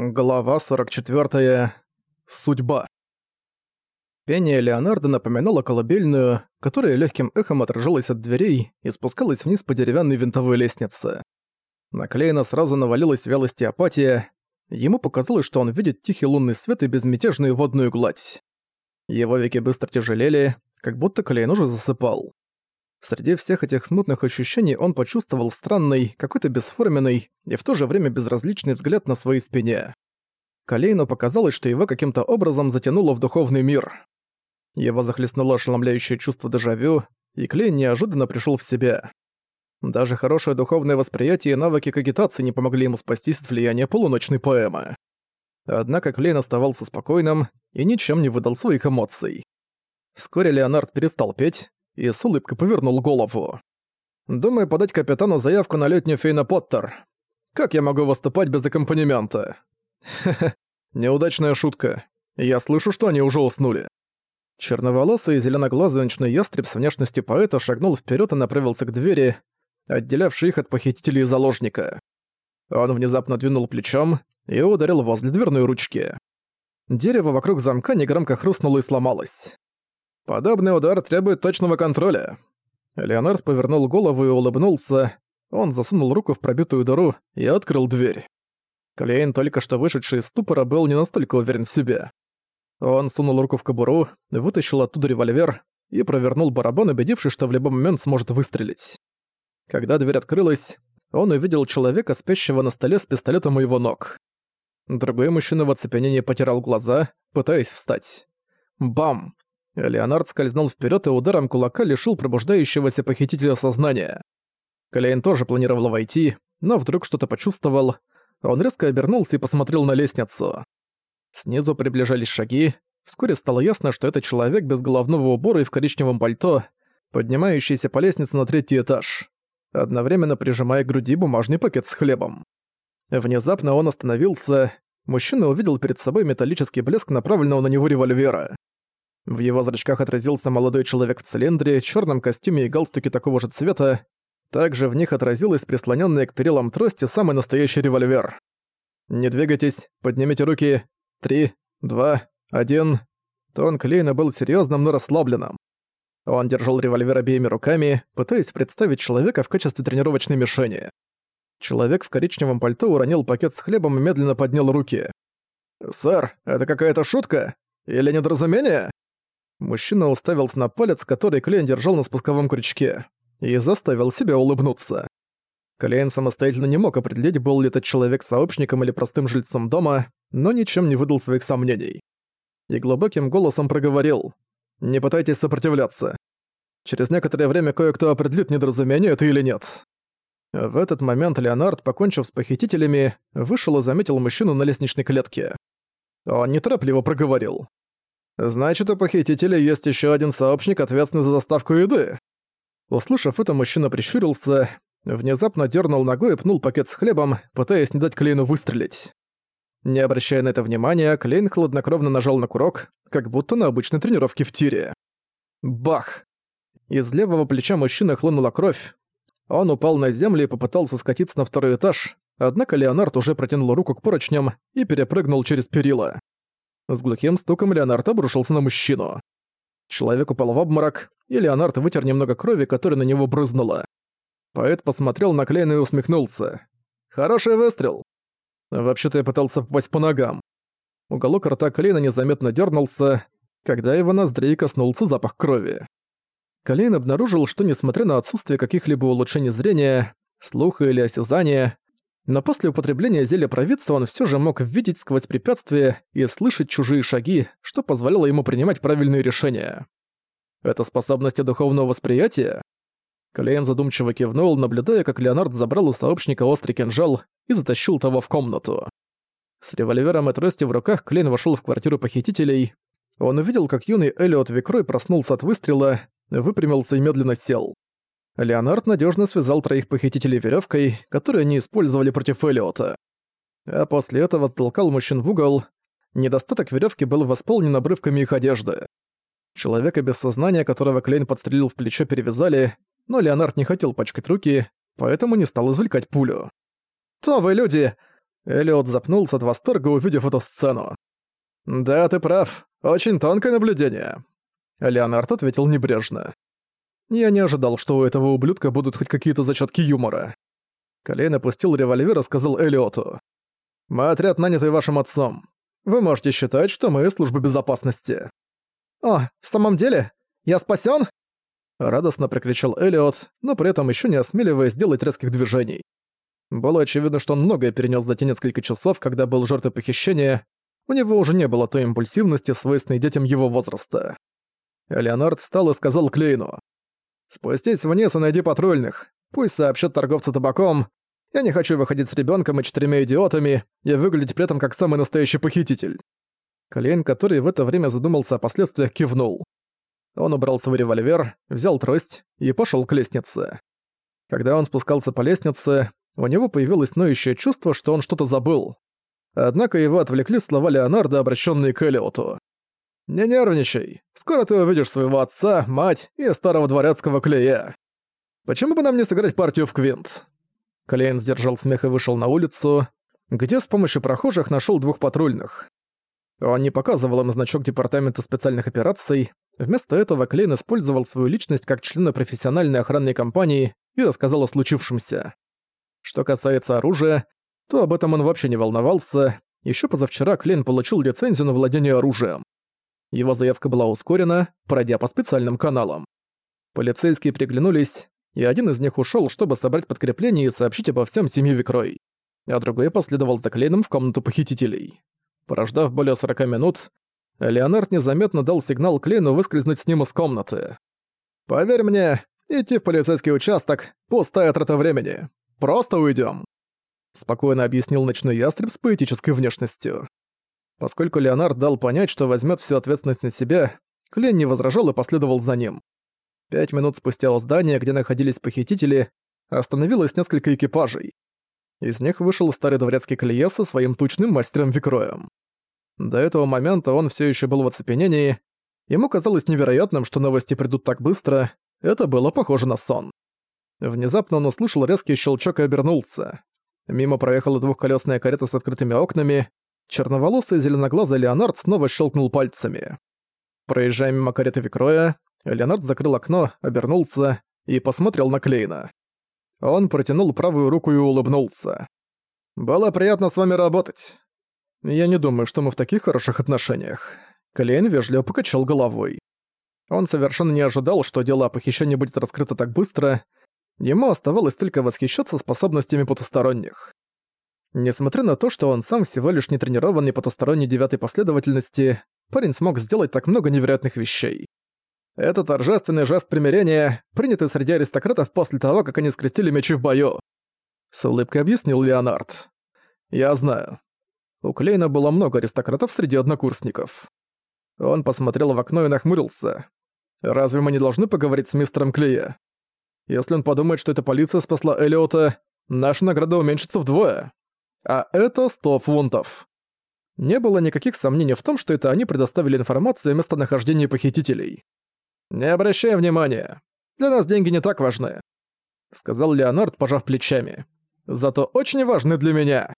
Глава 44. Судьба. Пение Леонардо напоминало колыбельную, которая легким эхом отражалась от дверей и спускалась вниз по деревянной винтовой лестнице. На Клейна сразу навалилась вялость и апатия. Ему показалось, что он видит тихий лунный свет и безмятежную водную гладь. Его веки быстро тяжелели, как будто Клейн уже засыпал. Среди всех этих смутных ощущений он почувствовал странный, какой-то бесформенный и в то же время безразличный взгляд на своей спине. Калейну показалось, что его каким-то образом затянуло в духовный мир. Его захлестнуло ошеломляющее чувство дежавю, и Клейн неожиданно пришел в себя. Даже хорошее духовное восприятие и навыки кагитации не помогли ему спастись от влияния полуночной поэмы. Однако Клейн оставался спокойным и ничем не выдал своих эмоций. Вскоре Леонард перестал петь, и с улыбкой повернул голову. «Думаю подать капитану заявку на летнюю Фейна Поттер. Как я могу выступать без аккомпанемента?» «Хе-хе, неудачная шутка. Я слышу, что они уже уснули». Черноволосый и зеленоглазый ночной ястреб с внешностью поэта шагнул вперед и направился к двери, отделявшей их от похитителей и заложника. Он внезапно двинул плечом и ударил возле дверной ручки. Дерево вокруг замка негромко хрустнуло и сломалось. Подобный удар требует точного контроля. Леонард повернул голову и улыбнулся. Он засунул руку в пробитую дыру и открыл дверь. Клейн, только что вышедший из ступора, был не настолько уверен в себе. Он сунул руку в кобуру, вытащил оттуда револьвер и провернул барабан, убедившись, что в любой момент сможет выстрелить. Когда дверь открылась, он увидел человека, спящего на столе с пистолетом у его ног. Другой мужчина в оцепенении потирал глаза, пытаясь встать. Бам! Леонард скользнул вперед и ударом кулака лишил пробуждающегося похитителя сознания. Клейн тоже планировал войти, но вдруг что-то почувствовал. Он резко обернулся и посмотрел на лестницу. Снизу приближались шаги. Вскоре стало ясно, что это человек без головного убора и в коричневом пальто, поднимающийся по лестнице на третий этаж, одновременно прижимая к груди бумажный пакет с хлебом. Внезапно он остановился. Мужчина увидел перед собой металлический блеск направленного на него револьвера. В его зрачках отразился молодой человек в цилиндре, черном костюме и галстуке такого же цвета. Также в них отразилась прислоненная к перилам трости самый настоящий револьвер. «Не двигайтесь, поднимите руки. Три, два, один». Тон Клейна был серьезным, но расслабленным. Он держал револьвер обеими руками, пытаясь представить человека в качестве тренировочной мишени. Человек в коричневом пальто уронил пакет с хлебом и медленно поднял руки. «Сэр, это какая-то шутка? Или недоразумение?» Мужчина уставился на палец, который Клейн держал на спусковом крючке, и заставил себя улыбнуться. Клейн самостоятельно не мог определить, был ли этот человек сообщником или простым жильцом дома, но ничем не выдал своих сомнений. И глубоким голосом проговорил «Не пытайтесь сопротивляться. Через некоторое время кое-кто определит, недоразумение это или нет». В этот момент Леонард, покончив с похитителями, вышел и заметил мужчину на лестничной клетке. Он неторопливо проговорил. Значит, у похитителя есть еще один сообщник, ответственный за доставку еды. Услышав это, мужчина прищурился, внезапно дернул ногой и пнул пакет с хлебом, пытаясь не дать Клейну выстрелить. Не обращая на это внимания, Клейн хладнокровно нажал на курок, как будто на обычной тренировке в тире. Бах! Из левого плеча мужчины хлынула кровь. Он упал на землю и попытался скатиться на второй этаж, однако Леонард уже протянул руку к поручням и перепрыгнул через перила. С глухим стуком Леонард обрушился на мужчину. Человек упал в обморок, и Леонард вытер немного крови, которая на него брызнула. Поэт посмотрел на Клейна и усмехнулся. «Хороший выстрел!» Вообще-то я пытался попасть по ногам. Уголок рта Клейна незаметно дернулся, когда его ноздрей коснулся запах крови. Клейн обнаружил, что несмотря на отсутствие каких-либо улучшений зрения, слуха или осязания, но после употребления зелья провидца он все же мог видеть сквозь препятствия и слышать чужие шаги, что позволяло ему принимать правильные решения. Это способности духовного восприятия? Клейн задумчиво кивнул, наблюдая, как Леонард забрал у сообщника острый кинжал и затащил того в комнату. С револьвером и тростью в руках Клейн вошел в квартиру похитителей. Он увидел, как юный Элиот Викрой проснулся от выстрела, выпрямился и медленно сел. Леонард надежно связал троих похитителей веревкой, которую они использовали против Элиота. А после этого затолкал мужчин в угол. Недостаток веревки был восполнен обрывками их одежды. Человека без сознания, которого Клейн подстрелил в плечо, перевязали, но Леонард не хотел пачкать руки, поэтому не стал извлекать пулю. «То вы люди! Элиот запнулся от восторга, увидев эту сцену. «Да, ты прав. Очень тонкое наблюдение». Леонард ответил небрежно. «Я не ожидал, что у этого ублюдка будут хоть какие-то зачатки юмора». Колейн опустил револьвер и сказал Элиоту. «Мы отряд, нанятый вашим отцом. Вы можете считать, что мы служба безопасности». «О, в самом деле? Я спасен? Радостно прокричал Элиот, но при этом еще не осмеливаясь сделать резких движений. Было очевидно, что он многое перенес за те несколько часов, когда был жертвой похищения. У него уже не было той импульсивности, свойственной детям его возраста. Леонард встал и сказал Клейну. «Спустись вниз и найди патрульных. Пусть сообщат торговцу табаком. Я не хочу выходить с ребенком и четырьмя идиотами и выглядеть при этом как самый настоящий похититель». Клейн, который в это время задумался о последствиях, кивнул. Он убрал свой револьвер, взял трость и пошел к лестнице. Когда он спускался по лестнице, у него появилось ноющее чувство, что он что-то забыл. Однако его отвлекли слова Леонардо, обращенные к Элиоту. «Не нервничай. Скоро ты увидишь своего отца, мать и старого дворецкого Клея. Почему бы нам не сыграть партию в квинт?» Клейн сдержал смех и вышел на улицу, где с помощью прохожих нашел двух патрульных. Он не показывал им значок Департамента специальных операций, вместо этого Клейн использовал свою личность как члена профессиональной охранной компании и рассказал о случившемся. Что касается оружия, то об этом он вообще не волновался. Еще позавчера Клейн получил лицензию на владение оружием. Его заявка была ускорена, пройдя по специальным каналам. Полицейские приглянулись, и один из них ушел, чтобы собрать подкрепление и сообщить обо всем семье Викрой, а другой последовал за Клейном в комнату похитителей. Прождав более 40 минут, Леонард незаметно дал сигнал Клейну выскользнуть с ним из комнаты. «Поверь мне, идти в полицейский участок – пустая трата времени. Просто уйдем. Спокойно объяснил ночной ястреб с поэтической внешностью. Поскольку Леонард дал понять, что возьмет всю ответственность на себя, Клен не возражал и последовал за ним. Пять минут спустя у здания, где находились похитители, остановилось несколько экипажей. Из них вышел старый дворецкий Клея со своим тучным мастером Викроем. До этого момента он все еще был в оцепенении. Ему казалось невероятным, что новости придут так быстро. Это было похоже на сон. Внезапно он услышал резкий щелчок и обернулся. Мимо проехала двухколесная карета с открытыми окнами. Черноволосый зеленоглазый Леонард снова щелкнул пальцами. Проезжая мимо кареты Викроя, Леонард закрыл окно, обернулся и посмотрел на Клейна. Он протянул правую руку и улыбнулся. «Было приятно с вами работать. Я не думаю, что мы в таких хороших отношениях». Клейн вежливо покачал головой. Он совершенно не ожидал, что дело о похищении будет раскрыто так быстро, Ему оставалось только восхищаться способностями потусторонних. Несмотря на то, что он сам всего лишь нетренированный потусторонней девятой последовательности, парень смог сделать так много невероятных вещей. Это торжественный жест примирения, принятый среди аристократов после того, как они скрестили мечи в бою. С улыбкой объяснил Леонард. Я знаю. У Клейна было много аристократов среди однокурсников. Он посмотрел в окно и нахмурился. «Разве мы не должны поговорить с мистером Клея? Если он подумает, что эта полиция спасла Элиота, наша награда уменьшится вдвое. А это 100 фунтов. Не было никаких сомнений в том, что это они предоставили информацию о местонахождении похитителей. «Не обращай внимания. Для нас деньги не так важны», — сказал Леонард, пожав плечами. «Зато очень важны для меня».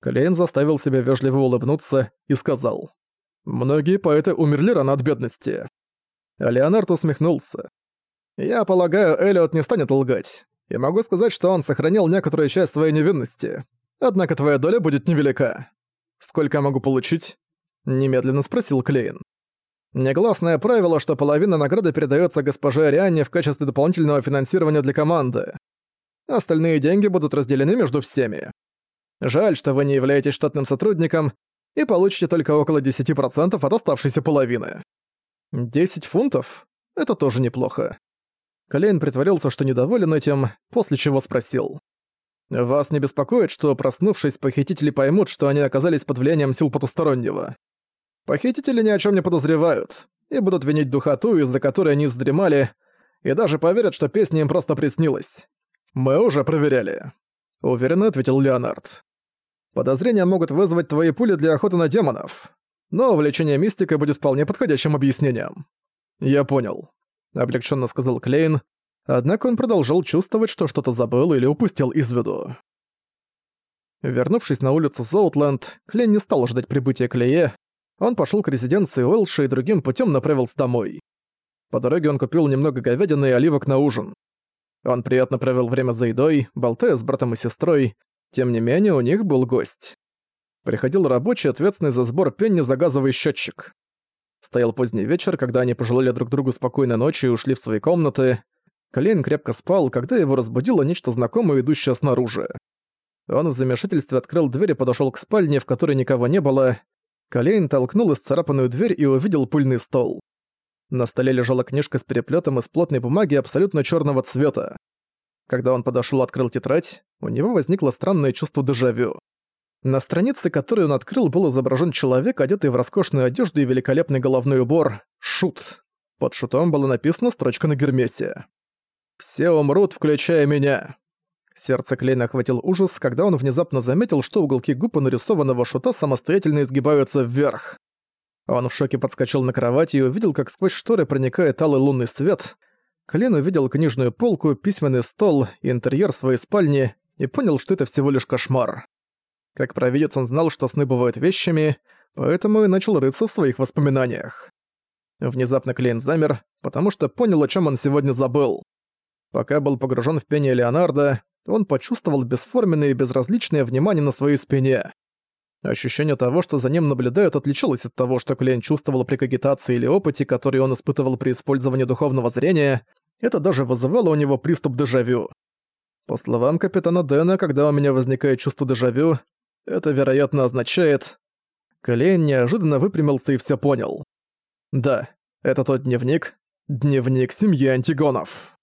Клейн заставил себя вежливо улыбнуться и сказал. «Многие поэты умерли рано от бедности». А Леонард усмехнулся. Я полагаю, Эллиот не станет лгать. И могу сказать, что он сохранил некоторую часть своей невинности. Однако твоя доля будет невелика. Сколько я могу получить? Немедленно спросил Клейн. Негласное правило, что половина награды передается госпоже Арианне в качестве дополнительного финансирования для команды. Остальные деньги будут разделены между всеми. Жаль, что вы не являетесь штатным сотрудником и получите только около 10% от оставшейся половины. 10 фунтов? Это тоже неплохо. Клейн притворился, что недоволен этим, после чего спросил. «Вас не беспокоит, что, проснувшись, похитители поймут, что они оказались под влиянием сил потустороннего? Похитители ни о чем не подозревают и будут винить духоту, из-за которой они задремали, и даже поверят, что песня им просто приснилась. Мы уже проверяли», — уверенно ответил Леонард. «Подозрения могут вызвать твои пули для охоты на демонов, но увлечение мистикой будет вполне подходящим объяснением». «Я понял», облегченно сказал Клейн, однако он продолжал чувствовать, что что-то забыл или упустил из виду. Вернувшись на улицу Зоутленд, Клейн не стал ждать прибытия Клее. Он пошел к резиденции Уэлша и другим путем направился домой. По дороге он купил немного говядины и оливок на ужин. Он приятно провел время за едой, болтая с братом и сестрой, тем не менее у них был гость. Приходил рабочий, ответственный за сбор пенни за газовый счетчик. Стоял поздний вечер, когда они пожелали друг другу спокойной ночи и ушли в свои комнаты. Клейн крепко спал, когда его разбудило нечто знакомое, идущее снаружи. Он в замешательстве открыл дверь и подошёл к спальне, в которой никого не было. Колейн толкнул исцарапанную дверь и увидел пыльный стол. На столе лежала книжка с переплетом из плотной бумаги абсолютно черного цвета. Когда он подошёл и открыл тетрадь, у него возникло странное чувство дежавю. На странице, которую он открыл, был изображен человек, одетый в роскошную одежду и великолепный головной убор «Шут». Под шутом была написана строчка на Гермесе. «Все умрут, включая меня». Сердце Клейна охватил ужас, когда он внезапно заметил, что уголки губ нарисованного шута самостоятельно изгибаются вверх. Он в шоке подскочил на кровати и увидел, как сквозь шторы проникает алый лунный свет. Клейн увидел книжную полку, письменный стол интерьер своей спальни и понял, что это всего лишь кошмар. Как провидец он знал, что сны бывают вещами, поэтому и начал рыться в своих воспоминаниях. Внезапно Клейн замер, потому что понял, о чем он сегодня забыл. Пока был погружен в пение Леонардо, он почувствовал бесформенное и безразличное внимание на своей спине. Ощущение того, что за ним наблюдают, отличалось от того, что Клейн чувствовал при кагитации или опыте, который он испытывал при использовании духовного зрения. Это даже вызывало у него приступ дежавю. По словам капитана Дэна, когда у меня возникает чувство дежавю, это, вероятно, означает... Клейн неожиданно выпрямился и все понял. Да, это тот дневник. Дневник семьи Антигонов.